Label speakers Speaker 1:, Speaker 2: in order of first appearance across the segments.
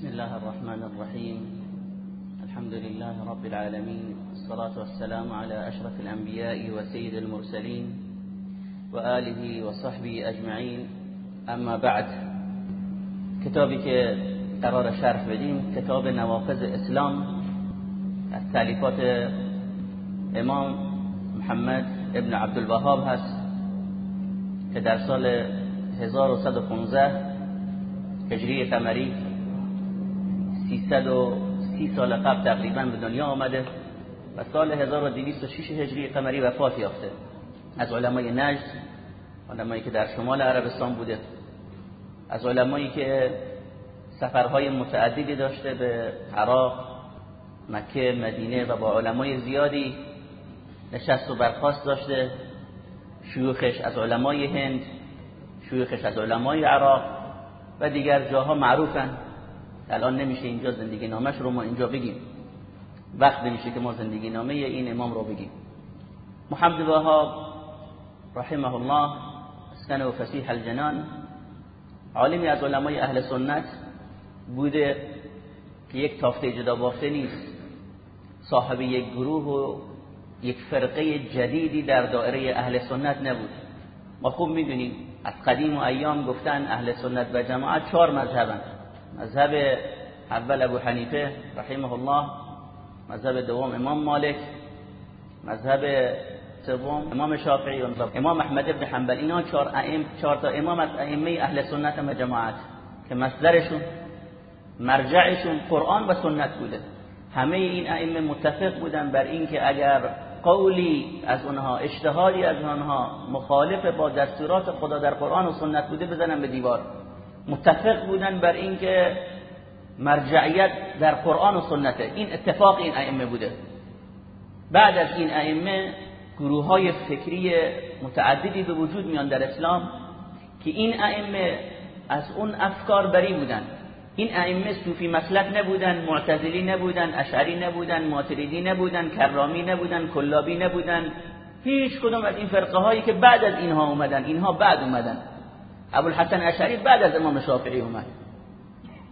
Speaker 1: بسم الله الرحمن الرحيم. الحمد لله رب العالمين. الصلاة والسلام على أشرف الأنبياء وسيد المرسلين وآله وصحبه أجمعين. أما بعد كتابي که قرار شرح بدیم کتاب نواقض اسلام از إمام محمد ابن عبدالوهاب هست که در سال 1115 هجری قمری 330 سال قبل تقریبا به دنیا آمده و سال 1206 هجری قمری وفات یافته. از علمای نجد علمایی که در شمال عربستان بوده از علمایی که سفرهای متعددی داشته به عراق مکه مدینه و با علمای زیادی نشست و برخواست داشته. شیوخش از علمای هند شیوخش از علمای عراق و دیگر جاها معروفن. الان نمیشه اینجا زندگی نامش رو ما اینجا بگیم. وقت نمیشه که ما زندگی نامه این امام رو بگیم. محمد وهاب رحمه الله اسکن و فسیح الجنان عالمی از علمای اهل سنت بوده که یک تافته جدا بافته نیست. صاحب یک گروه و یک فرقه جدیدی در دائره اهل سنت نبود. ما خوب می‌دونیم از قدیم و ایام گفتن اهل سنت و جماعت چهار مذهبن مذهب اول ابو حنیفه رحمه الله مذهب دوم امام مالک مذهب سوم امام شافعی و امام احمد بن حنبل. اینا چهار ائمه چهار تا امام از ائمه اهل سنت و جماعت که مصدرشون مرجعشون قرآن و سنت بوده. همه این ائمه متفق بودن بر اینکه اگر قولی از اونها اجتهادی از اونها مخالف با دستورات خدا در قرآن و سنت بوده بزنن به دیوار. متفق بودن بر اینکه مرجعیت در قرآن و سنته. این اتفاق این ائمه بوده. بعد از این ائمه گروه های فکری متعددی به وجود میان در اسلام که این ائمه از اون افکار بری بودن. این ائمه صوفی مسلک نبودن معتزلی نبودن اشعری نبودن ماتریدی نبودن کرامی نبودن کلابی نبودن. هیچ کدوم از این فرقه هایی که بعد از اینها اومدن اینها بعد اومدن. ابوالحسن اشعری بعد از امام شافعی اومد.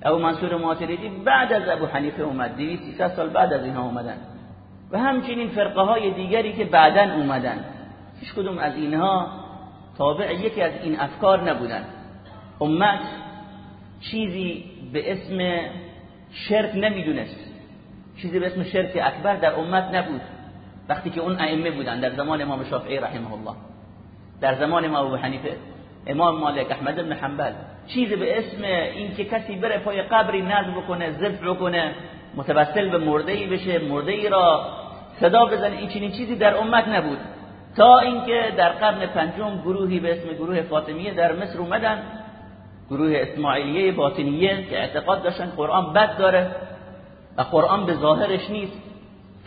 Speaker 1: ابو منصور ماتریدی بعد از ابو حنیفه اومد. 200 سال بعد از اینها اومدن. و همچنین فرقه های دیگری که بعدا اومدن. هیچ کدوم از اینها تابع یکی از این افکار نبودن. امت چیزی به اسم شرک نمی‌دونست. چیزی به اسم شرک اکبر در امت نبود. وقتی که اون ائمه بودن در زمان امام شافعی رحمه الله. در زمان امام ابو حنیفه امام مالک احمد بن حنبل. چیزی به اسم این که کسی بره پای قبری نذر بکنه ذبح بکنه متوسل به مرده ای بشه مرده ای را صدا بزنه این چنین چیزی در امت نبود. تا اینکه در قرن پنجم گروهی به اسم گروه فاطمیه در مصر اومدن. گروه اسماعیلیه باطنیه که اعتقاد داشتن قرآن بد داره و قرآن به ظاهرش نیست.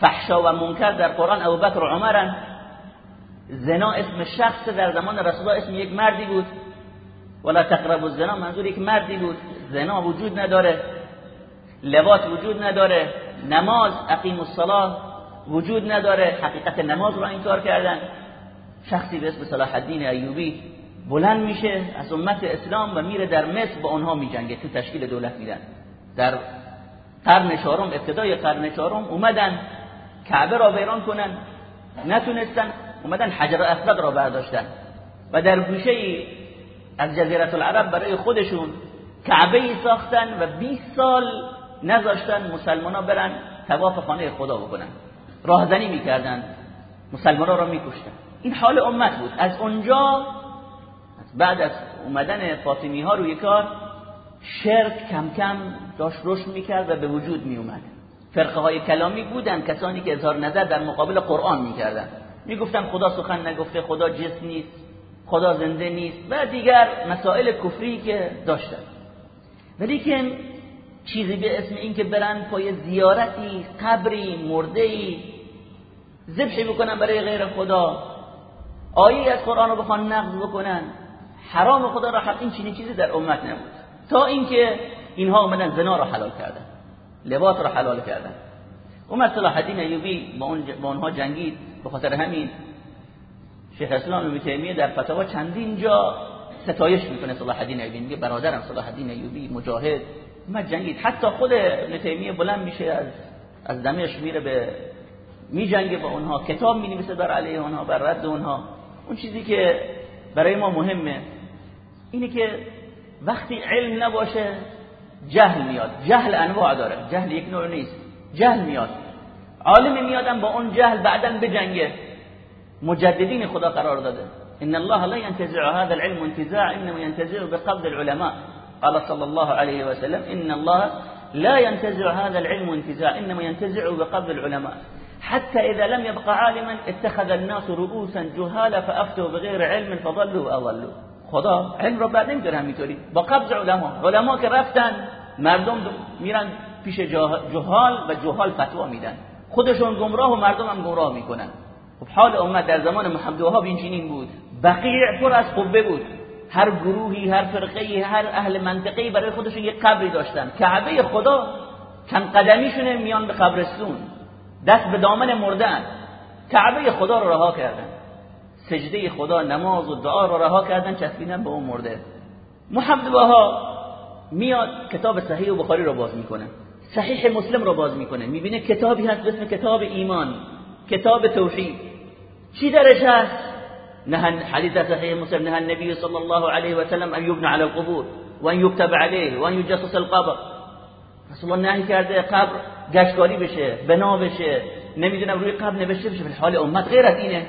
Speaker 1: فحشا و منکر در قرآن ابوبکر و عمرن. زنا اسم شخص در زمان رسول الله اسم یک مردی بود. ولا تقربوا الزنا منظور یک مردی بود. زنا وجود نداره. لباس وجود نداره. نماز اقیم الصلاه وجود نداره. حقیقت نماز رو انکار کردن. شخصی به اسم صلاح الدین ایوبی بلند میشه از امت اسلام و میره در مصر با اونها میجنگه تو تشکیل دولت میدن. در قرن چهارم ابتدای قرن چهارم اومدن. کعبه را ویران کنن. نتونستن. اومدن حجر اسود را برداشتن. و در گوشه از جزیره العرب برای خودشون کعبه ای ساختن و 20 سال نذاشتن مسلمان ها برن تواف خانه خدا بکنن. راهزنی می‌کردن. مسلمان ها را میکشتن. این حال امت بود. از اونجا بعد از اومدن فاطمی ها روی کار شرک کم کم داشت رشد می‌کرد و به وجود میومد فرقه های کلامی بودن کسانی که اظهار نظر در مقابل قرآن می‌کردن. می‌گفتن خدا سخن نگفته خدا جسم نیست خدا زنده نیست و دیگر مسائل کفری که داشتن. ولیکن چیزی به اسم این که برن پای زیارتی قبری مردهی ذبحی بکنن برای غیر خدا. آیه از قرآن رو بخوان نقض بکنن. حرام خدا را حق این چنین چیزی در امت نبود. تا اینکه اینها اومدن زنا را حلال کردن لباس را حلال کردن. اومد صلاح الدین ایوبی با, با اونها جنگید. به خاطر همین شیخ اسلام ابن تیمیه در فتاوا چندین جا ستایش می‌کنه صلاح الدین ایوبی. میگه برادرم صلاح الدین ایوبی مجاهد. اومد جنگید. حتی خود ابن تیمیه بلند میشه از از دمشق میره به میجنگه با اونها. کتاب می‌نویسه بر علیه اونها بر رد اونها. اون چیزی که برای ما مهمه اینه که وقتی علم نباشه جهل میاد. جهل انواع داره. جهل یک نوع نیست. جهل میاد. عالم میادن با اون جهل بعدا بجنگه. مجددین خدا قرار داده. ان الله لا ينتزع هذا العلم انتزاع انما ينتزع بقبض العلماء. قال صلى الله عليه وسلم ان الله لا ينتزع هذا العلم انتزاع انما ينتزع بقبض العلماء. حتى إذا لم يبقى عالما اتخذ الناس رؤوسا جهالا فأفتوا بغير علم فضلوا وأضلوا. خدا علم رو بعد نمیداره همینطوری. با قبض علما. علما که رفتن مردم میرن پیش جهال و جهال فتوا میدن. خودشون گمراه و مردم هم گمراه می‌کنن. خب حال امت در زمان محمد وهاب این بود. بقیع پر از قبه بود. هر گروهی هر فرقه هر اهل منطقه‌ای برای خودشون یک قبری داشتن. کعبه خدا چند قدمیشونه میان به قبرستون. دست به دامن مردن. کعبه خدا رو رها کردن. سجده خدا نماز و دعا رو رها کردن چسبیدن به اون مرده. محمد وهاب میاد کتاب صحیح و بخاری رو باز می‌کنه. صحیح مسلم رو باز می‌کنه. می‌بینه کتابی هست اسم کتاب ایمان کتاب توحید. چی درش هست نه حدیث صحیح مسلم نه النبی صلی الله علیه و سلم ان یبنى على القبور و ان یكتب علیه و ان یجسس القبر. رسول الله نهی کرده قبر گشکاری بشه بنا بشه. نمی‌دونم روی قبر نوشته بشه به حال امت غیر از اینه.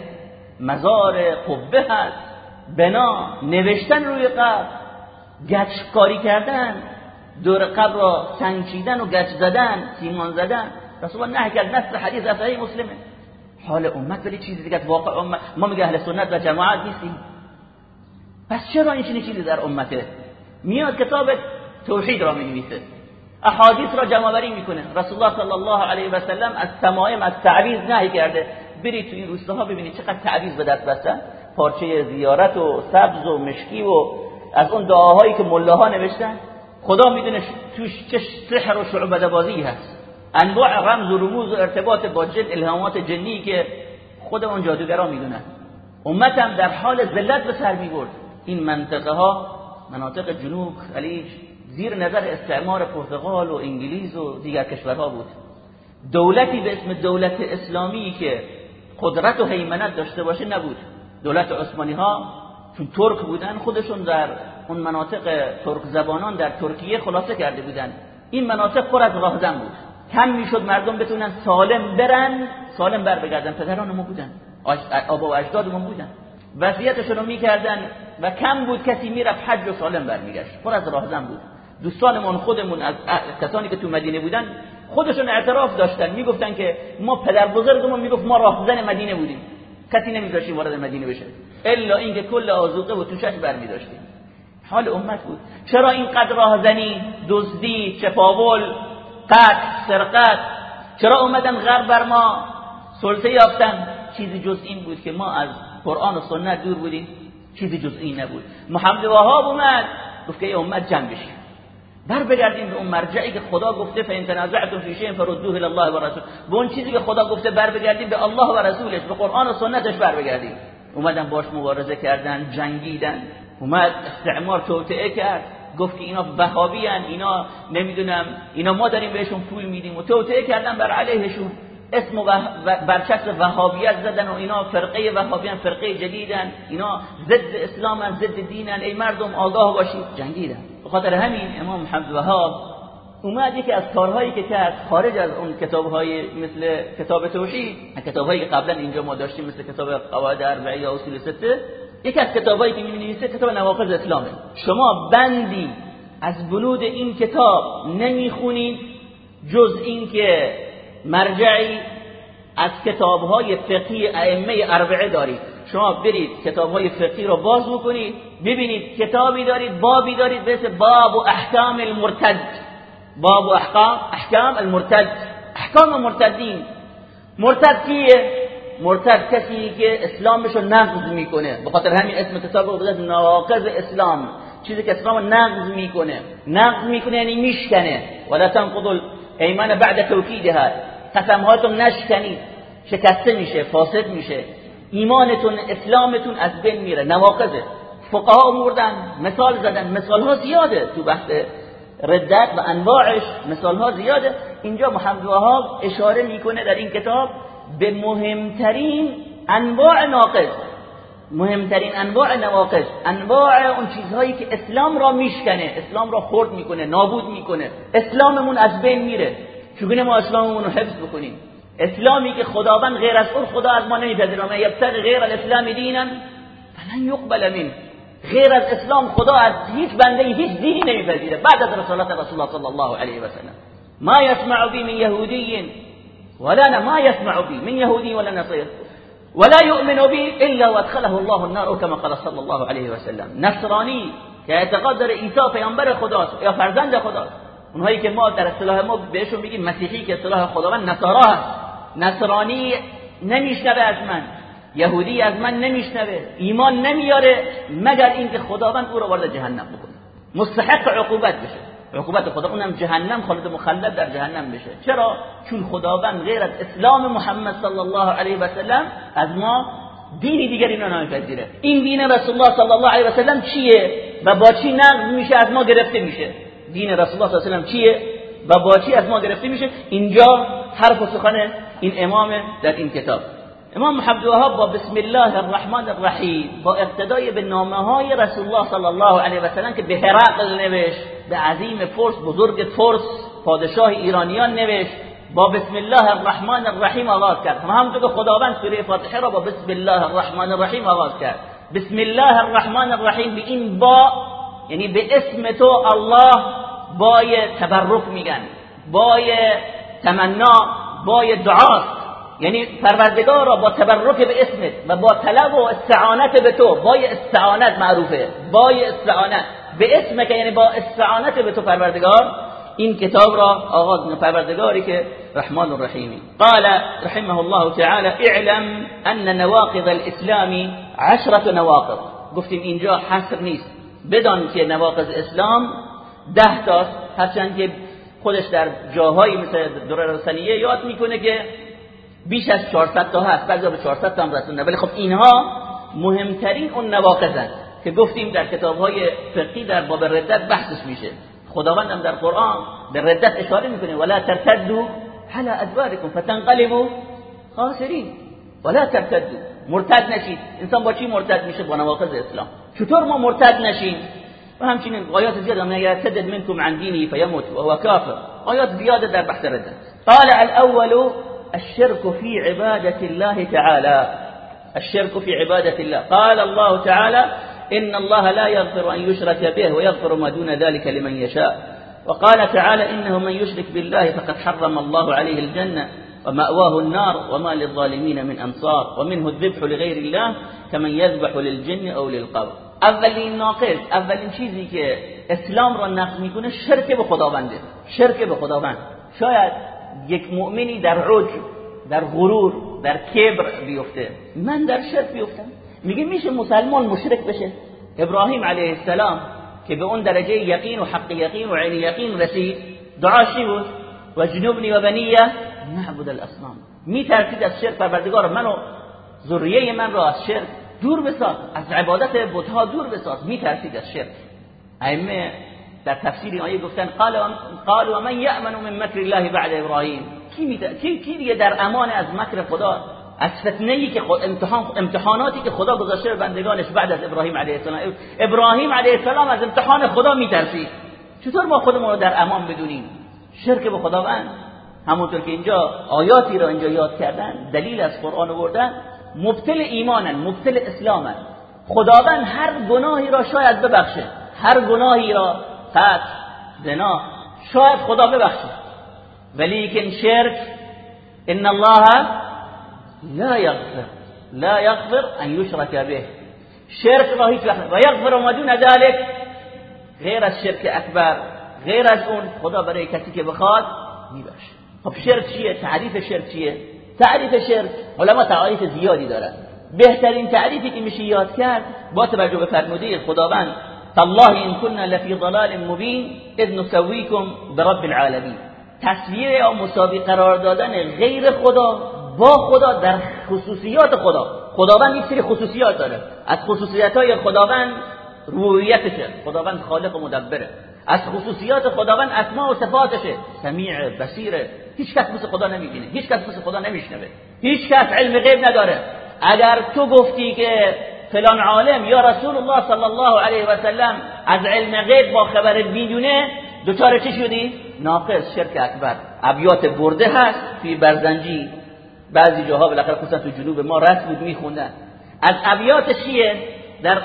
Speaker 1: مزار قبه هست بنا نوشتن روی قبر. گچکاری کردن دور قبر را سنگچیدن و گچ زدن سیمان زدن. رسول الله نه کرد نصر حدیث صحیح مسلمه حال امت ولی چیزی دیگه واقع امت ما میگه اهل سنت و جماعت نیستیم. پس چرا این چیزی در امته میاد کتاب توحید را می‌نویسه. احادیث را جمع بری می‌کنه. رسول الله صلی الله علیه و سلم از تمایم از تعویض نهی کرده. برید تو این روستاها ببینید چقدر تعویض به دست بستن. پارچه زیارت و سبز و مشکی و از اون دعاهایی که ملاها نوشتن. خدا می‌دونه توش چه سحر و شعبده بازی هست. انواع رمز و رموز و ارتباط با جن الهامات جنی که خود اون جادوگرا می‌دونن. امتم در حال ذلت به سر می‌برد. این منطقه ها مناطق جنوب خلیج زیر نظر استعمار پرتغال و انگلیس و دیگر کشورها بود. دولتی به اسم دولت اسلامی که قدرت و حیمنت داشته باشه نبود. دولت عثمانی ها چون ترک بودن خودشون در اون مناطق ترک زبانان در ترکیه خلاصه کرده بودن. این مناطق پر از راهزن بود. کم می‌شد مردم بتونن سالم برن سالم بر بگردن. پدران ما بودن. آبا و اجدادمون بودن. وضعیتشون رو می‌کردن و کم بود کسی می‌رفت حج و سالم برمیگشت. پر از راهزن بود. دوستانمون خودمون از کسانی که تو مدینه بودن خودشون اعتراف داشتن. می‌گفتن که ما پدر بزرگمون. می‌گفت ما راهزن مدینه بودیم. کسی نمیذاشتیم وارد مدینه بشه. الا اینکه کل آزوقه و توشش برمی داشتیم حال امت بود. چرا اینقدر راهزنی دزدی چپاول قتل سرقت؟ چرا اومدن غرب بر ما؟ سلطه یافتن. چیزی جز این بود که ما از قرآن و سنت دور بودیم. چیزی جز این نبود. محمد وهاب اومد گفت که امت جمع بشیم بر بگردیم به اون مرجعی که خدا گفته فان تنازعتم فی شیء فردوه الی الله و رسول. به اون چیزی که خدا گفته بر بگردیم به الله و رسولش به قرآن و سنتش بر بگردیم. اومدن باش مبارزه کردن جنگیدن. اومد استعمار توطئه کرد. گفت که اینا وهابی اینا نمی‌دونم اینا ما داریم بهشون پول میدیم و توطئه کردن بر علیهشون. اسم و برچسب وهابیت زدن و اینا فرقه وهابیان فرقه جدیدن. اینا ضد اسلامن ضد دینن. ای مردم آگاه باشید. جنگیدن. خاطر همین امام محمد وهاب اومد یکی از کارهایی که کرد خارج از اون کتابهای مثل کتاب توحید. کتابهایی که قبلا اینجا ما داشتیم مثل کتاب قواعد اربعه یا اصول سته یکی از کتابهایی که می‌نویسه کتاب نواقض اسلامه. شما بندی از بنود این کتاب نمی‌خونید جز اینکه مرجعی از کتابهای فقهی ائمه اربعه دارید. شما برید کتاب های فقهی رو باز بکنید ببینید کتابی دارید بابی دارید به باب و احکام المرتد. باب و احکام احکام المرتد. احکام مرتدین مرتد کیه؟ مرتد کسی که اسلامش رو نقض می‌کنه به خاطر همین اسم کتاب رو بذارید نواقض اسلام. چیزی که اسلام نقض می‌کنه. نقض می‌کنه یعنی میشکنه. ولا تنقض ایمان بعد توکیدها. قسمهاتون نشکنید شکسته میشه فاسد میشه. ایمانتون اسلامتون از بین میره. نواقضه. فقها مردن مثال زدن. مثال ها زیاده تو بحث ردت و انواعش. مثال ها زیاده. اینجا محمد وهاب اشاره می‌کنه در این کتاب به مهمترین انواع ناقض مهمترین انواع نواقض انواع اون چیزهایی که اسلام را میشکنه اسلام را خرد می‌کنه نابود می‌کنه اسلاممون از بین میره. چگونه ما اسلاممون رو حفظ بکنیم؟ اسلامی که خداوند غیر از اون خدا از ما نمیپذیره ما یبتغی غیر الاسلام دینا فلن یقبل من غیر از اسلام خدا از هیچ بنده هیچ دینی نمیپذیره. بعد از رسالت رسول الله صلی الله علیه و سلم. ما يسمع بي من يهودي ولا ما يسمع بي من يهودي ولا نصير. ولا يؤمن بي الا وادخله الله النار كما قال صلى الله عليه وسلم. نصرانی که اعتقاد داره عیسی پیامبر خداست فرزند خداست. اونهایی که ما در اصطلاح ما بهشون میگیم مسیحی که اصطلاح خداوند نصارا هست. نصرانی نمیشنوه از من. یهودی از من نمیشنوه. ایمان نمیاره مگر اینکه خداوند او را وارد جهنم بکنه. مستحق عقوبت بشه. عقوبت خدا اونم جهنم خالد مخلد در جهنم بشه. چرا؟ چون خداوند غیر از اسلام محمد صلی الله علیه و سلم از ما دینی دیگری رو نمیپذیره این دین رسول الله صلی الله علیه و سلم چیه؟ و با چی نقض میشه از ما گرفته میشه؟ دین رسول الله صلی الله علیه و چیه؟ و با چی از ما گرفته میشه؟ اینجا حرف و سخن این امام در این کتاب. امام محمد با بسم الله الرحمن الرحیم با اقتدای به نامه های رسول الله صلی الله علیه و سلم که به هرقل نوشت به عظیم فرس بزرگ فرس پادشاه ایرانیان نوشت با بسم الله الرحمن الرحیم آغاز کرد. و همونطور که خداوند سوره فاتحه را با بسم الله الرحمن الرحیم آغاز کرد. بسم الله الرحمن الرحیم به این با یعنی به اسم تو الله بای تبرک میگن بای تمنا بای دعاست. یعنی پروردگار را با تبرک به اسمت و با طلب و استعانت به تو بای استعانت معروفه بای استعانت. به اسم که یعنی با استعانت به تو پروردگار این کتاب را آغاز پروردگاری که رحمان الرحیمی. قال رحمه الله تعالی اعلم ان نواقض الاسلام عشرة نواقض. گفتیم اینجا حصر نیست. بدان که نواقض اسلام ده تا هرچند که خودش در جاهایی مثل دوره رسانیه یاد می‌کنه که بیش از 400 تا هست. بعضی به 400 تا هم رسونده ولی خب اینها مهمترین اون نواقضن که گفتیم در کتابهای فقهی در باب ردت بحثش میشه. خداوند هم در قرآن به ردت اشاره می‌کنه. ولا ترتدوا على ادباركم فتنقلبوا خاسرین ولا ترتدوا. مرتد نشید. انسان با چی مرتد میشه؟ با نواقض اسلام. چطور ما مرتد نشیم؟ و همچنین آیات زیاد هم یرتد منکم عن دینه فیموت وهو کافر آیات زیاده در بحث ردت. قال الاول الشرك في عبادة الله تعالى. الشرك في عبادة الله. قال الله تعالى إن الله لا يغفر أن يشرك به ويغفر ما دون ذلك لمن يشاء. وقال تعالى إنه من يشرك بالله فقد حرم الله عليه الجنة ومأواه النار وما للظالمين من أنصار ومنه الذبح لغير الله كمن يذبح للجن أو للقبر. أولین ناقص أولین چیزی که اسلام را نقض میکنه شرک به خداونده شرک به شاید یک مؤمنی در عجب در غرور در کبر بیفته. من در شرک بیفتم. میگه میشه مسلمان مشرک بشه. ابراهیم علیه السلام که به اون درجه یقین و حق یقین و عین یقین رسید دعاشی بود؟ و جنوبنی و بنیه نعبد الاصنام. میترسید از شرک پروردگار منو ذریه من را از شرک دور بساز از عبادت بتها دور بساز. میترسید از شرک. ائمه در تفسیر آیه گفتن قال قال و من یأمن من مکر الله بعد ابراهیم. کی کی کی دیگه در امان از مکر خدا؟ از فتنه که امتحان امتحاناتی که خدا گذاشته به بندگانش بعد از ابراهیم علیه السلام. ابراهیم علیه السلام از امتحان خدا میترسید. چطور ما خودمون رو در امان بدونیم؟ شرک به خداوند. همونطور که اینجا آیاتی را اینجا یاد کردن دلیل از قرآن آوردن مبتل ایمانن مبتل اسلامن. خداوند هر گناهی را شاید ببخشه. هر گناهی را قتل زنا شاید خدا ببخشه. ولیکن شرک ان الله لا یغفر لا یغفر ان یشرک به. شرک را هیچ و ما دون ذلك. غیر از شرک از اون خدا برای کسی که بخواد خب شرک چیه؟ تعریف شرک چیه؟ تعریف شرک علما تعریف زیادی دارن. بهترین تعریفی که میشه یاد کرد با توجه به فرموده خداوند تالله ان كنا لفی ضلال مبین اذ نسویکم برب العالمین تصویر یا مساوی قرار دادن غیر خدا با خدا در خصوصیات خدا. خداوند این سری خصوصیات داره. از خصوصیات های خداوند رویتشه خداوند خالق و مدبره. از خصوصیات خداوند اسماء و صفاتشه. سمیع بصیر. هیچ کس مثل خدا نمی‌بینه. هیچ کس مثل خدا نمیشنوه. هیچ کس علم غیب نداره. اگر تو گفتی که فلان عالم یا رسول الله صلی الله علیه و سلم از علم غیب با خبر می‌دونه دوچار چی شدی؟ ناقص شرک اکبر. ابیات برده هست. توی برزنجی بعضی جاها بالاخره خصوصا تو جنوب ما رسم بود میخوندن. از ابیات چیه؟ در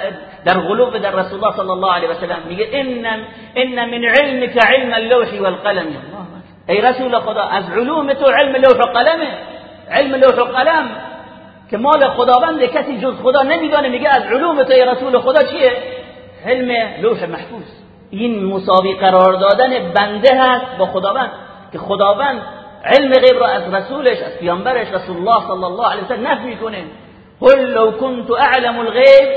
Speaker 1: در غلوب در رسول الله صلی الله علیه و سلم میگه ان ان من علمك علم اللوح والقلم. ای رسول خدا از علوم تو علم لوح و قلمه. علم لوح و قلم که مال خداوند کسی جز خدا نمیدانه. میگه از علوم تو ای رسول خدا چیه؟ علم لوح محفوظ. این مساوی قرار دادن بنده هست با خداوند. که خداوند علم غیب را از رسولش از پیامبرش رسول الله صلی الله علیه و سلم نفی می‌کنه قل لو كنت اعلم الغیب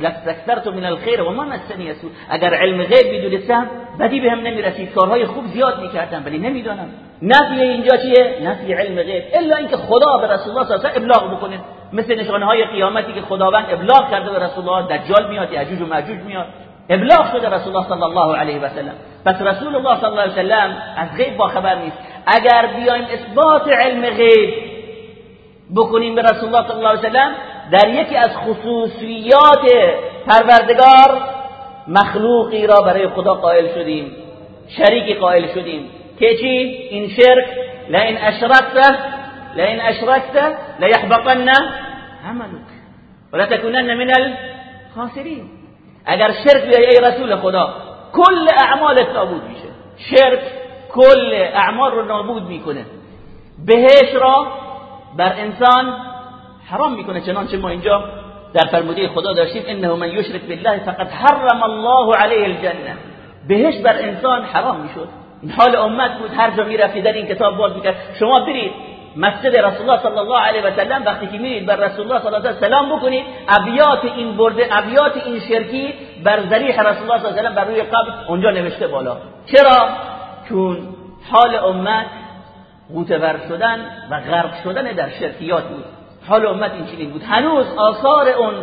Speaker 1: لاستكثرت من الخير و ما مسنی سو اگر علم غیب می‌دونستم بدی بهم نمی‌رسید. کارهای خوب زیاد می‌کردم ولی نمی‌دانم. نفی اینجا چیه؟ نفی علم غیب. الا اینکه خدا به رسول الله صلی الله علیه و ابلاغ بکنه. مثل نشانه های قیامتی که خداوند ابلاغ کرده به رسول الله دجال میاد یاجوج و ماجوج میاد. ابلاغ شده رسول الله صلی الله علیه و سلم. پس رسول الله صلی الله علیه و سلم از غیب با خبر نیست. اگر بیایم اثبات علم غیب بکنیم به رسول الله صلی الله علیه و سلم در یکی از خصوصیات پروردگار مخلوقی را برای خدا قائل شدیم شریکی قائل شدیم. که چی؟ این شرک لئن اشرکت لئن اشرکت لیحبطن عملك ولا تكونن من الخاسرین. اگر شرک بیای ای رسول خدا کل اعمالت نابود میشه. شرک کل اعمال رو نابود می‌کنه. بهش را بر انسان حرام می‌کنه چنانچه ما اینجا در فرموده خدا داشتیم انه من یشرک بالله فقد حرم الله علیه الجنه. بهش بر انسان حرام می‌شد. این حال امت بود هر جا می‌رفتی در این کتاب باز می‌کرد. شما برید مسجد رسول الله صلی الله علیه و سلم وقتی که میرید بر رسول الله صلی الله علیه و سلام بکنید ابیات این برده ابیات این شرکی بر ذریح رسول الله صلی الله علیه و سلم بر روی قبر اونجا نوشته بالا. چرا؟ چون حال امت غوتور شدن و غرق شدن در شرکیات بود. حال امت این بود. هنوز آثار اون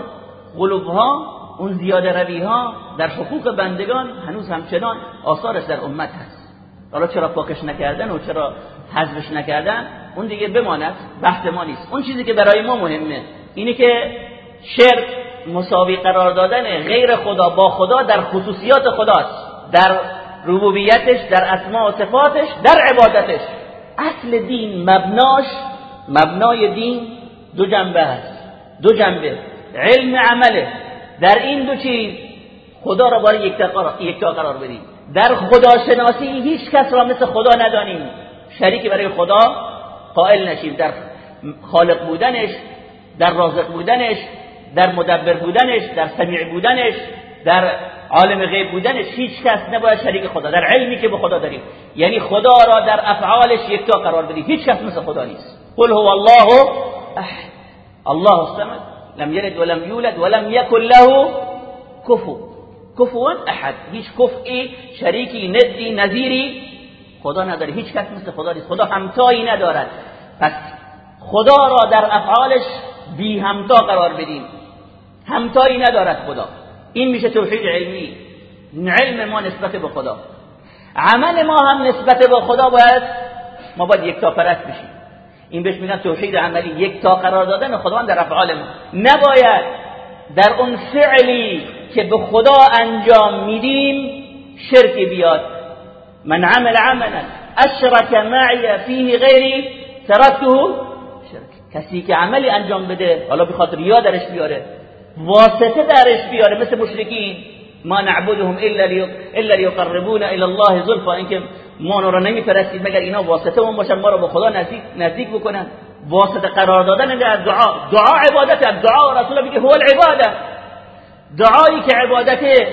Speaker 1: قلوب ها اون زیاده روی ها در حقوق بندگان هنوز همچنان آثارش در امت هست. حالا چرا پاکش نکردن و چرا حذفش نکردن؟ اون دیگه بماند بحث ما نیست. اون چیزی که برای ما مهمه اینه که شرک مساوی قرار دادن غیر خدا با خدا در خصوصیات خداست. در ربوبیتش در اسماء و صفاتش در عبادتش. اصل دین مبناش مبنای دین دو جنبه هست دو جنبه. علم عمله. در این دو چیز خدا را باید یکتا قرار بدیم در خداشناسی هیچ کس را مثل خدا ندانیم. شریک برای خدا قائل نشیم در خالق بودنش در رازق بودنش در مدبر بودنش در سمیع بودنش در عالم غیب بودنش هیچ کس نباید شریک خدا در علمی که به خدا داریم. یعنی خدا را در افعالش یکتا قرار بدیم هیچ کس مثل خدا نیست. قل هو الله احد. الله الصمد. لم يلد ولم يولد ولم يكن له كفو كفوا احد. هیچ کفئی شریکی ندی نظیری خدا نداره هیچ کس مثل خدا نیست. خدا همتایی ندارد. پس خدا را در افعالش بی همتا قرار بدیم. همتایی ندارد خدا. این میشه توحید علمی. علم ما نسبت به خدا. عمل ما هم نسبت به خدا باید ما باید یک تا پرست بشیم. این بهش میگن توحید عملی. یک تا قرار دادن خداوند در افعال ما. نباید در اون فعلی که به خدا انجام میدیم شرک بیاد. من عمل عملا اشرک معی فیه غیری ترکته شرک کسی که عملی انجام بده حالا بخاطر ریا درش بیاره واسطه درش بیاره مثل مشرکین. ما نعبدهم الا الا ليقربونا الى الله زلفا. اینکه ما را نمیپرستید مگر اینا واسطه اون باشن ما رو به خدا نزدیک نزدیک بکنن. واسطه قرار دادن در دعا دعا عبادت دعا رسول میگه هو العباده. دعایی که عبادته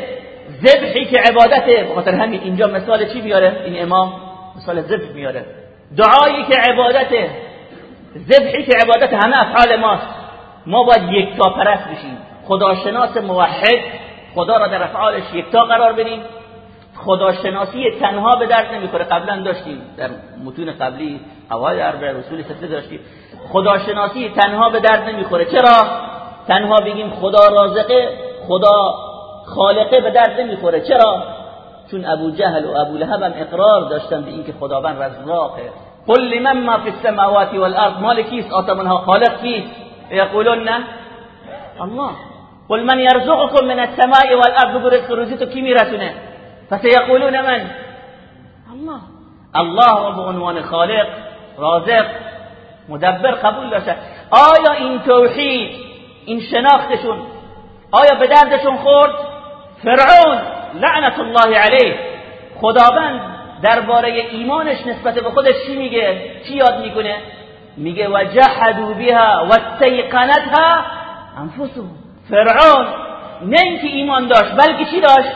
Speaker 1: ذبحی که عبادته بخاطر همین اینجا مثال چی بیاره این امام مثال ذبح میاره. دعایی که عبادته ذبحی که عبادت همه افعال ماست. ما باید یکتا پرست بشیم. خداشناس موحد خدا را در افعالش یکتا قرار بدیم. خداشناسی تنها به درد نمی‌خوره. قبلا داشتیم. در متون قبلی قواعد اربع رسول سته داشتیم. خداشناسی تنها به درد نمی‌خوره. چرا؟ تنها بگیم خدا رازقه خدا خالقه به درد نمی‌خوره. چرا؟ چون ابو جهل و ابو لهب هم اقرار داشتن به اینکه خداوند رزاقه قل لمن ما فی السماوات والارض؟ مالکیست آسمان ها خالق کیست یقولون نه. الله. قل من يرزقكم من السماء والارض. بگو رزق روزی تو کی میرسونه؟ من. الله. الله رو به عنوان خالق رازق مدبر قبول داشته. آیا این توحید این شناختشون آیا به دردشون خورد؟ فرعون لعنت الله علیه. خداوند درباره ایمانش نسبت به خودش چی میگه؟ چی یاد می‌کنه؟ میگه و جحدوا بها و استيقنتها انفسهم. فرعون نه اینکه ایمان داشت بلکه چی داشت؟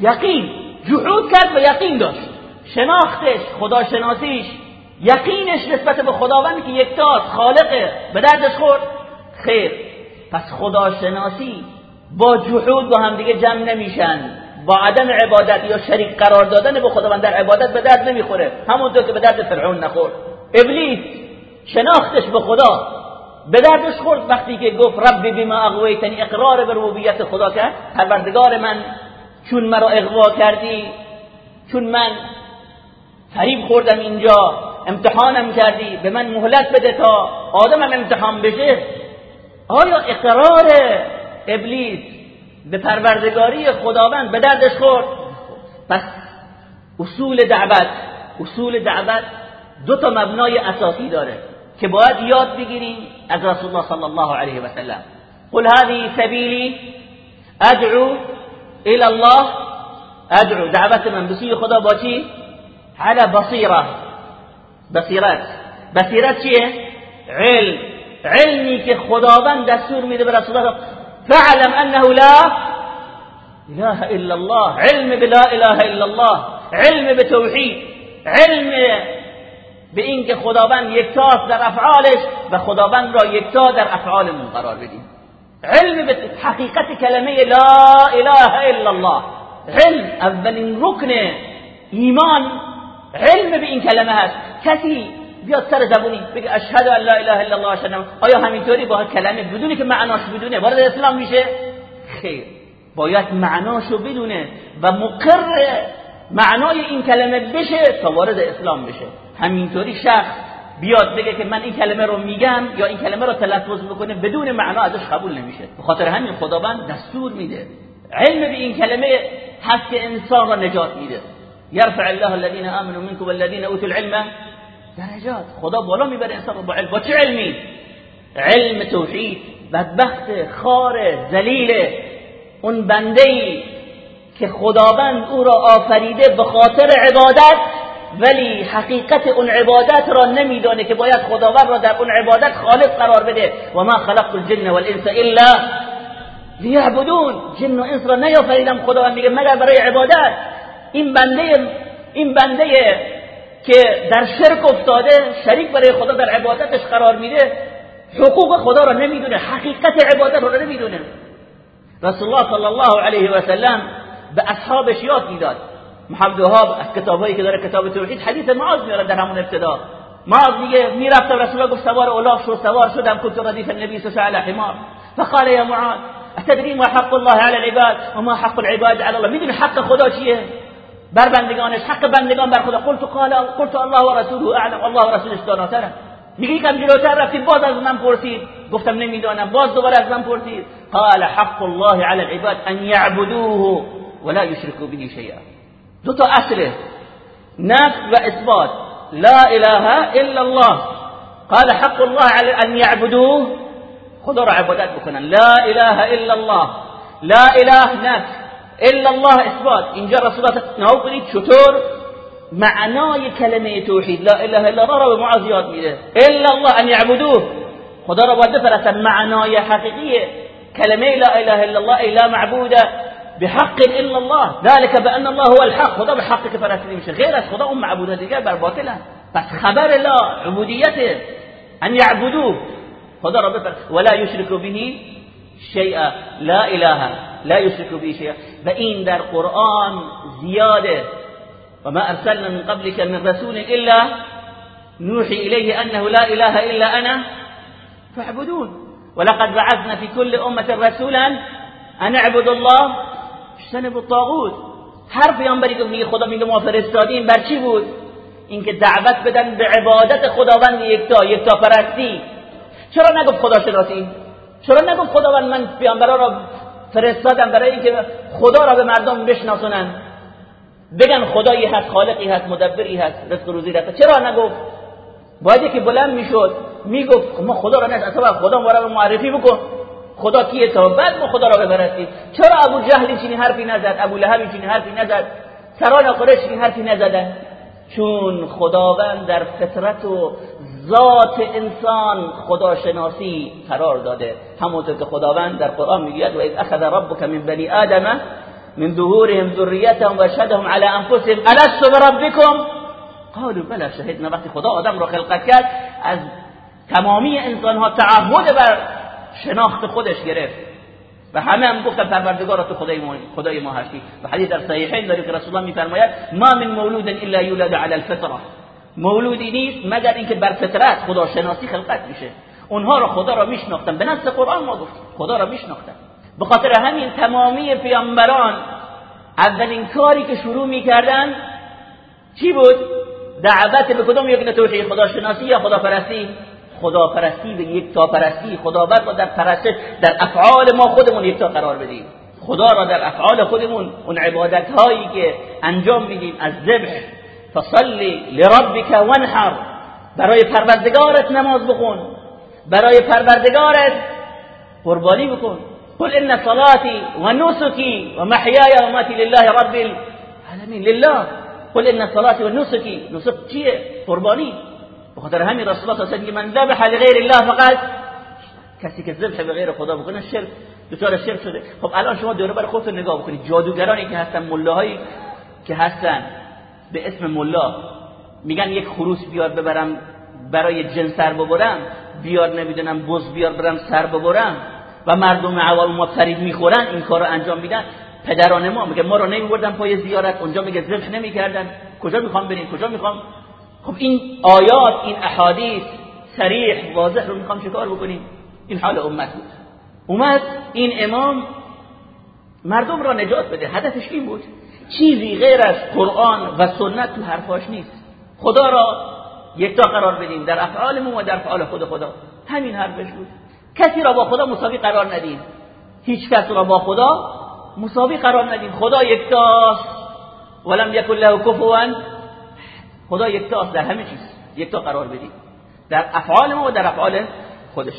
Speaker 1: یقین. جحود کرد و یقین داشت. شناختش خدا شناسیش یقینش نسبت به خداوند که یکتاست خالقه. به دردش خورد. خیر. پس خدا شناسی با جحود با هم دیگه جمع نمیشن. با عدم عبادت یا شریک قرار دادن به خداوند در عبادت به درد نمی‌خوره. همونطور که به درد فرعون نخورد. ابلیس شناختش به خدا. به دردش خورد وقتی که گفت رب بما اغویتنی اقرار به ربوبیت خدا کرد. پروردگار من چون مرا اغوا کردی چون من فریب خوردم اینجا امتحانم کردی به من مهلت بده تا آدمم امتحان بشه. آیا اقرار ابلیس به پروردگاری خداوند به دردش خورد. پس اصول دعوت اصول دعوت دو تا مبنای اساسی داره که باید یاد بگیریم از رسول الله صلی الله علیه و سلم. قل هذه سبیلی ادعو الى الله ادعو. دعوت من بسوی خدا با چی؟ على بصیره. بصیرت. بصیرت چیه؟ علم. علمی که خداوند دستور میده به رسول الله. فعلم انه لا اله الا الله. علم بلا اله الا الله. علم به علم به اینکه خداوند یکتاست در افعالش و خداوند را یکتا در افعالمون قرار بدیم. علم به حقیقت کلمه لا اله الا الله. علم اولین رکن ایمان. علم به این کلمه هست. کسی بیاد سر زبونی بگه اشهد ان لا اله الا الله اشهد آیا همینطوری با کلمه بدونی که معناش بدونه وارد اسلام میشه؟ خیر. باید معناشو بدونه و مقر معنای این کلمه بشه تا وارد اسلام بشه. همینطوری شخص بیاد بگه که من این کلمه رو میگم یا این کلمه رو تلفظ بکنه بدون معنا ازش قبول نمیشه. به خاطر همین خداوند دستور میده. علم به این کلمه هست که انسان را نجات میده. یرفع الله الذين امنوا منكم والذين اوتوا العلم درجات خدا بالا می‌بره انسان رو با علم. با چه علمی؟ علم توحید بدبخت خار ذلیل. اون بنده ای که خداوند او را آفریده به خاطر عبادت ولی حقیقت اون عبادت را نمیدانه که باید خداوند را در اون عبادت خالص قرار بده. و ما خلقت الجن والانس الا لیعبدون جن و انس را نیافریدم خداوند میگه مگر برای عبادت؟ این بنده این بنده که در شرک افتاده شریک برای خدا در عبادتش قرار میده حقوق خدا را نمی‌دونه حقیقت عبادت را نمی‌دونه. رسول الله صلی الله علیه و سلم به اصحابش یاد می‌داد. محمد وهاب کتابایی که داره کتاب توحید حدیث معاذ میاره در همون ابتدا. معاذ میگه می‌رفتم رسول الله گفت سوار اولاغ شو سوار شدم كنت ردیف النبی صلی الله علیه حمار. فقال يا معاذ اتدري ما حق الله على العباد وما حق العباد على الله. می‌دونی حق خدا چیه؟ بر بندگانش حق بندگان بر خدا. قلت قال قلت الله ورسوله أعلم. الله ورسولش داناتره میگه یکم جلوتر رفتیم باز از من پرسید. گفتم نمیدانم. باز دوباره از من پرسید. قال حق الله على العباد ان يعبدوه ولا يشركوا به شيئا دو تا اصله نفس و اثبات. لا اله الا الله. قال حق الله على ان يعبدوه خدا را عبادت بکنن. لا اله الا الله. لا اله نفس. الا الله اثبات. اینجا رسول الله نهو کنید چطور معنای کلمه توحید لا اله الا الله را به معاذ یاد میده الا الله ان يعبدوه. خدا را باید بفرستن معنای حقیقی کلمه لا اله الا الله لا معبود بحق الا الله. ذلك بان الله هو الحق. خدا به حق که فرستاده میشه غیر از خدا اون معبودات دیگر بر پس خبر لا عبودیت ان يعبدوه. خدا را بفرست ولا يشركوا به شيئا. لا اله لا يشركوا به شيئا. و این در قرآن زیاده. وما ارسلنا من قبلك من رسول الا نوحي اليه انه لا اله الا انا فاعبدون. ولقد بعثنا في كل امه رسولا ان اعبدوا الله. اجتنبوا الطاغوت. هر پیامبری که میگه خدا میگه ما فرستادیم بر چی بود؟ اینکه دعوت بدن به عبادت خداوند یکتا یکتا پرستی. چرا نگفت خدا شناسی؟ چرا نگفت خداوند من پیامبرا را فرستادم برای اینکه خدا را به مردم بشناسونن. بگن خدایی هست خالقی هست مدبری هست رزق روزی رفت چرا نگفت؟ باید که بلند می‌شد می‌گفت ما خدا را نه اصلا خدا ما را معرفی بکن. خدا کیه تا بعد ما خدا را ببرسیم؟ چرا ابو جهل چنین حرفی نزد؟ ابو لهب چنین حرفی نزد؟ سران قریش چنین حرفی نزدن؟ چون خداوند در فطرت و ذات انسان خداشناسی قرار داده. همونطور که خداوند در قرآن می‌گوید و اذ اخذ ربک من بنی آدم من ظهورهم ذریتهم و شهدهم على انفسهم الست بربکم؟ قالوا بلا شهدنا. وقتی خدا آدم را خلقت کرد از تمامی انسان ها تعهد بر شناخت خودش گرفت. و همه هم گفتن پروردگار تو خدای ما خدای ما هستی. و حدیث در صحیحین داره که رسول الله میفرماید ما من مولود الا یولد علی الفطره. مولودی نیست مگر اینکه بر فطرت خدا شناسی خلقت میشه. اونها را خدا را میشناختن. به نص قرآن ما گفتیم. خدا را میشناختن. به خاطر همین تمامی پیامبران اولین کاری که شروع می‌کردن چی بود؟ دعوت به کدوم یک توحید خدا شناسی یا خدا پرستی خدا پرستی به یک تا پرستی خداوند را در پرستش در افعال ما خودمون یک تا قرار بدیم. خدا را در افعال خودمون اون عبادت هایی که انجام میدیم از ذبح فصلی لربک وانحر. برای پروردگارت نماز بخون. برای پروردگارت قربانی بکن. قل ان صلاتي ونسكي ومحياي ومماتي لله رب العالمين لله. قل ان صلاتي ونسكي نسك چیه قربانی. بخاطر همین رسول الله صلی من ذبح لغیر الله فقط. کسی که ذبح به غیر خدا بکنه شرک. دچار شرک شده. خب الان شما دوره بر خودتون نگاه بکنید. جادوگرانی که هستن ملاهایی که هستن. به اسم ملا میگن یک خروس بیار ببرم برای جن سر ببرم بیار نمی‌دونم بز بیار برم سر ببرم و مردم عوام ما فریب می‌خورن این کارو انجام میدن. پدران ما میگه ما رو نمیبردن پای زیارت اونجا میگه ذبح نمی‌کردن. کجا می‌خوام بریم؟ کجا می‌خوام؟ خب این آیات این احادیث صریح واضح رو می‌خوام چیکار بکنیم؟ این حال امت بود. اومد این امام مردم را نجات بده. هدفش این بود. چیزی غیر از قرآن و سنت تو حرفاش نیست. خدا را یکتا قرار بدیم در افعالمون و در افعال خود خدا. همین حرفش بود. کسی را با خدا مساوی قرار ندیم هیچ کس را با خدا مساوی قرار ندیم خدا یکتاست ولم یکن له کفوا. خدا یکتاست در همه چیز. یکتا قرار بدیم در افعال ما و در افعال خودش.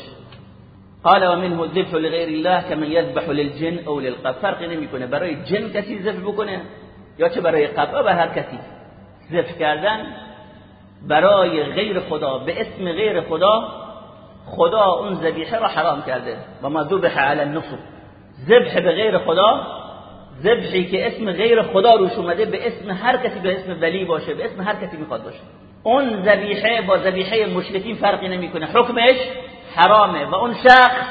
Speaker 1: قال ومنه الذبح لغير الله كمن يذبح للجن او للقب فرق نمی‌کنه. برای جن کسی ذبح بکنه. یا چه برای قب و هر کسی. ذبح کردن برای غیر خدا به اسم غیر خدا خدا اون ذبیحه را حرام کرده. و ما ذبح علی النصب ذبح به غیر خدا ذبحی که اسم غیر خدا روش اومده به اسم هر کسی به اسم ولی باشه به اسم هر کسی می‌خواد باشه. اون ذبیحه با ذبیحه مشرکین فرقی نمی‌کنه. حکمش حرامه. و اون شخص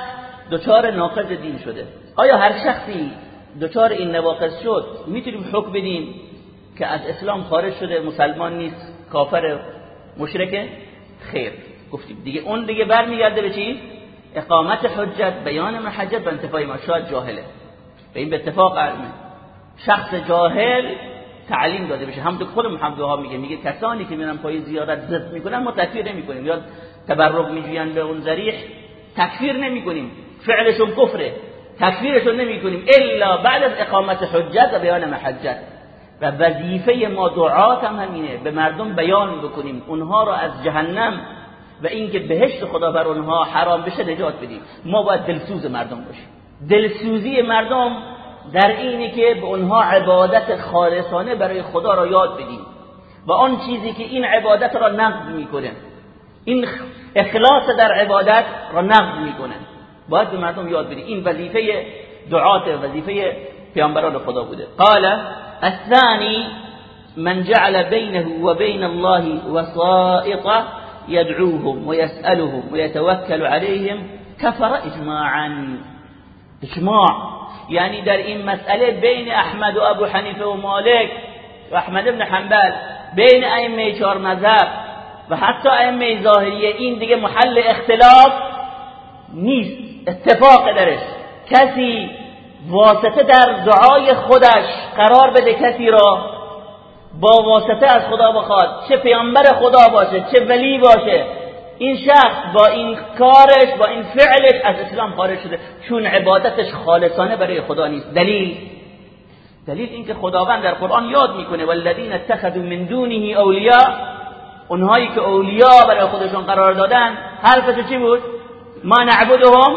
Speaker 1: دچار ناقض دین شده. آیا هر شخصی دچار این نواقض شد می‌تونیم حکم بدیم که از اسلام خارج شده مسلمان نیست کافر مشرکه خیر. گفتیم. دیگه اون دیگه برمیگرده به چی؟ اقامت حجت بیان محجت و انتفاع ما. شاید جاهله. به این به اتفاق علمه شخص جاهل تعلیم داده بشه. هم خود محمد ها میگه. میگه کسانی که میرن پای زیارت ضد می‌کنن ما تکفیر نمی‌کنیم. یا تبرک میجوین به اون ذریح تکفیر نمی‌کنیم. فعلشون کفره. تکفیرشون نمی‌کنیم الا بعد از اقامت حجت و بیان محجت. و وظیفه ما دعات هم همینه. به مردم بیان بکنیم. اونها را از جهنم و اینکه بهشت خدا بر اونها حرام بشه نجات بدیم. ما باید دلسوز مردم باشیم. دلسوزی مردم در اینی که به اونها عبادت خالصانه برای خدا را یاد بدیم. و آن چیزی که این عبادت را نقض می‌کنه این اخلاص در عبادت را نقض می‌کنه. باید به مردم یاد بدیم این وظیفه دعات وظیفه پیامبران خدا بوده. قال الثاني من جعل بينه وبين الله وسائط يدعوهم ويسألهم ويتوكل عليهم كفر اجماعا. اجماع. یعنی در این مسئله بین احمد و ابو حنیفه و مالک و احمد بن حنبل بین ائمه چهار مذهب و حتی ائمه ظاهریه این دیگه محل اختلاف نیست. اتفاق درش. کسی واسطه در دعای خودش قرار بده کسی را با واسطه از خدا بخواد. چه پیامبر خدا باشه چه ولی باشه. این شخص با این کارش با این فعلش از اسلام خارج شده. چون عبادتش خالصانه برای خدا نیست. دلیل. دلیل اینکه خداوند در قرآن یاد می‌کنه والذین اتخذوا من دونه اولیاء. اونهایی که اولیاء برای خودشون قرار دادن حرفش چی بود؟ ما نعبدهم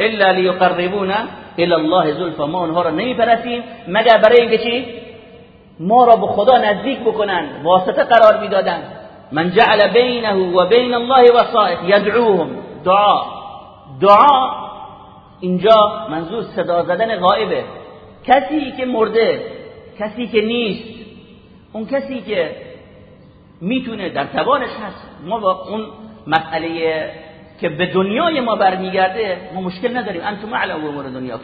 Speaker 1: الا لیقربونا الى الله زلفا. ما اونها را نمیپرستیم مگر برای اینکه چی؟ ما را به خدا نزدیک بکنن واسطه قرار می‌دادن. من جعل بینه و بین الله وسائط یدعوهم. دعا. دعا اینجا منظور صدا زدن غائبه. کسی که مرده کسی که نیست اون کسی که می‌تونه در توانش هست. ما با اون مسئله که به دنیای ما برمیگرده ما مشکل نداریم. انتم اعلم امور دنیا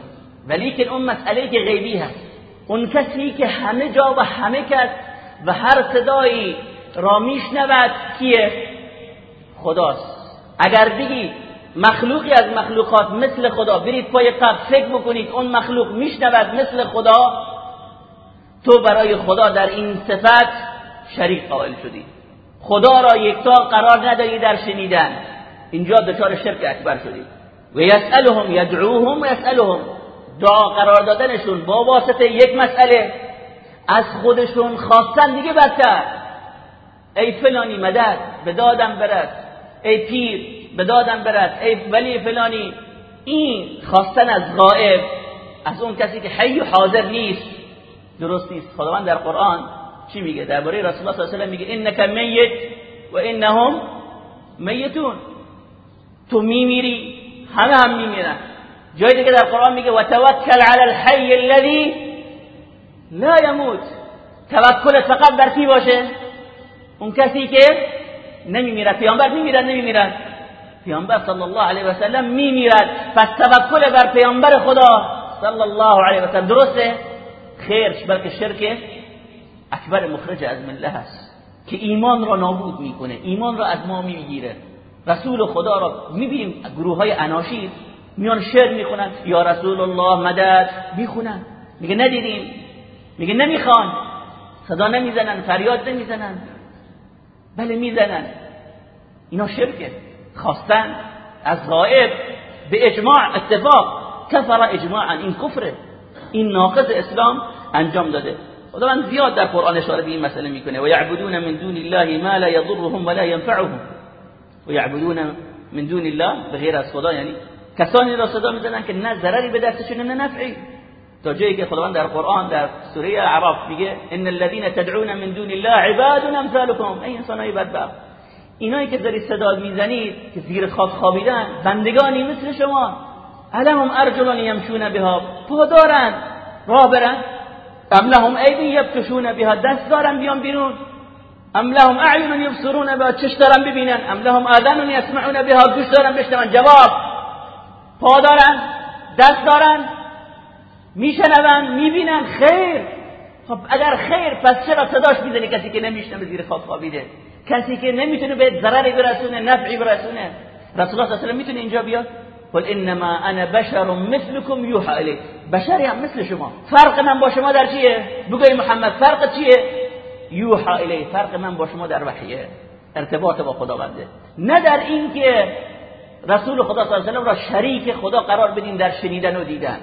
Speaker 1: ولی که اون مسئله که غیبی هست. اون کسی که همه جا و همه کس و هر صدایی را میشنود کیه؟ خداست. اگر بگی مخلوقی از مخلوقات مثل خدا برید پای قبل فکر بکنید اون مخلوق میشنود مثل خدا تو برای خدا در این صفت شریک قائل شدی. خدا را یکتا قرار نداری در شنیدن. اینجا دچار شرک اکبر شدی و یسألهم یدعوهم و یسألهم. دعا قرار دادنشون با واسطه یک مسئله. از خودشون خواستن دیگه بدتر ای فلانی مدد به دادم برد ای پیر به دادم برد ای ولی فلانی. این خواستن از غائب از اون کسی که حی و حاضر نیست. درست نیست. خداوند در قرآن چی میگه؟ درباره رسول الله صلی الله علیه و میگه انک میت و انهم میتون. تو میمیری؟ همه هم میمیرن. جای دیگه در قرآن میگه و توکل علی الحی الذی لا یموت. توکل فقط بر کی باشه؟ اون کسی که نمیمیرد. پیامبر میمیرد نمیمیرد پیامبر صلی الله علیه و سلم میمیرد. پس توکل بر پیامبر خدا صلی الله علیه و سلم. درسته؟ خیرش بلکه شرک اکبر مخرج از مله هست که ایمان را نابود می‌کنه. ایمان را از ما می‌گیره. رسول خدا را می‌بینیم گروه های اناشید میان شعر می‌خونن یا رسول الله مدد می‌خونن. میگه ندیدیم. میگه نمی‌خوان. صدا نمی‌زنن فریاد نمی‌زنن. بله می‌زنن. اینا شرکه. خواستن از غائب به اجماع اتفاق. کفر اجماعا. این کفره. این ناقض اسلام انجام داده. خداوند زیاد در قرآن اشاره به این مسئله می‌کنه. و یعبدون من دون الله ما لا يضرهم ولا ينفعهم. و یعبدون من دون الله به غیر از خدا یعنی کسانی را صدا می‌زنن که نه ضرری به دستشون نه نفعی. تا جایی که خداوند در قرآن در سوره اعراف میگه ان الذين تدعون من دون الله عباد امثالكم ای انسانای بدبخت. اینایی که دارید صدا می‌زنید که زیر خاک خوابیدن بندگانی مثل شما. الهم ارجل یمشون بها. پا دارن. راه برن. ام لهم ایدی یبتشون بها. دست دارن بیان بیرون. ام لهم اعین یبصرون بها؟ چش دارن ببینن. ام لهم آذان یسمعون بها؟ گوش دارن بشنون. جواب پا دارن دست دارن میشنون می‌بینن خیر. خب اگر خیر پس چرا صداش می‌زنی؟ کسی که نمیشنوه زیر خواب خوابیده. کسی که نمی‌تونه به ضرری برسونه نفعی برسونه. رسول الله صلی می‌تونه اینجا بیاد. قل انما انا بشر مثلكم يوحى الی بشری هم مثل شما. فرق من با شما در چیه؟ بگوی محمد فرق چیه؟ یوحى الی فرق من با شما در وحیه ارتباط با خداونده. نه در این که رسول خدا صلی الله علیه و را شریک خدا قرار بدین در شنیدن و دیدن.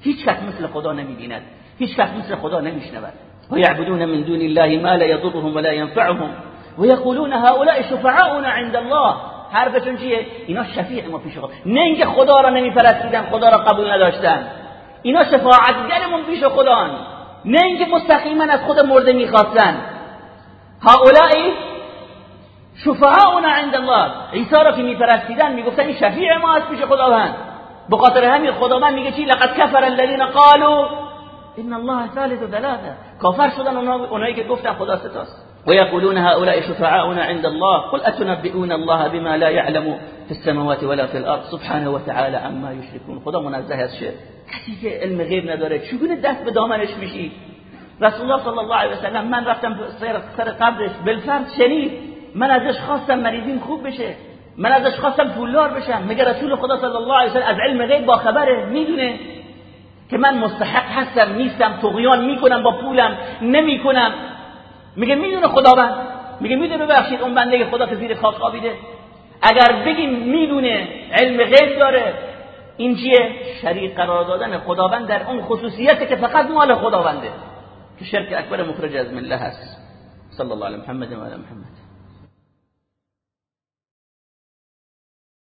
Speaker 1: هیچ کس مثل خدا نمی‌بیند هیچ کس مثل خدا نمیشنود. و یعبدون من دون الله ما لا يضرهم ولا ينفعهم. و یقولون هؤلاء شفعاؤنا عند الله. حرفشون چیه؟ اینا شفیع ما پیش خدا نه اینکه خدا را نمیپرستیدن خدا را قبول نداشتن. اینا شفاعتگرمون پیش خدا نه اینکه مستقیما از خود مرده می‌خواستن. هؤلاء شفعاؤنا عند الله. عیسی را که میپرستیدن می‌گفتن این شفیع ما از پیش خداوند. به خاطر همین خداوند میگه چی؟ لقد کفر الذين قالوا ان الله ثالث ثلاثه. کافر شدن اونایی که گفتن خدا ستاست ويقولون هؤلاء شفعاؤنا عند الله. قل أتنبئون الله بما لا يعلم في السماوات ولا في الأرض؟ سبحانه وتعالى عما يشركون. خدا منزه از شرک علم غیب نداره چگونه دست به دامنش میشی؟ رسول الله صلی الله علیه و سلم من رفتم سر قبرش بالفرد شنید. من ازش خواستم مریضیم خوب بشه. من ازش خواستم پولدار بشم. مگه رسول خدا صلی الله علیه و سلم از علم غیب با خبره؟ میدونه. که من مستحق هستم نیستم تقیان میکنم با پولم نمیکنم. میگه می‌دونه خداوند. میگه می‌دونه ببخشید اون بنده خدا که زیر خاک خوابیده اگر بگیم می‌دونه علم غیب داره این چیه؟ شریک قرار دادن خداوند در اون خصوصیت که فقط مال خداونده. که شرک اکبر مخرج از مله هست. صلی الله علیه محمد و علی محمد.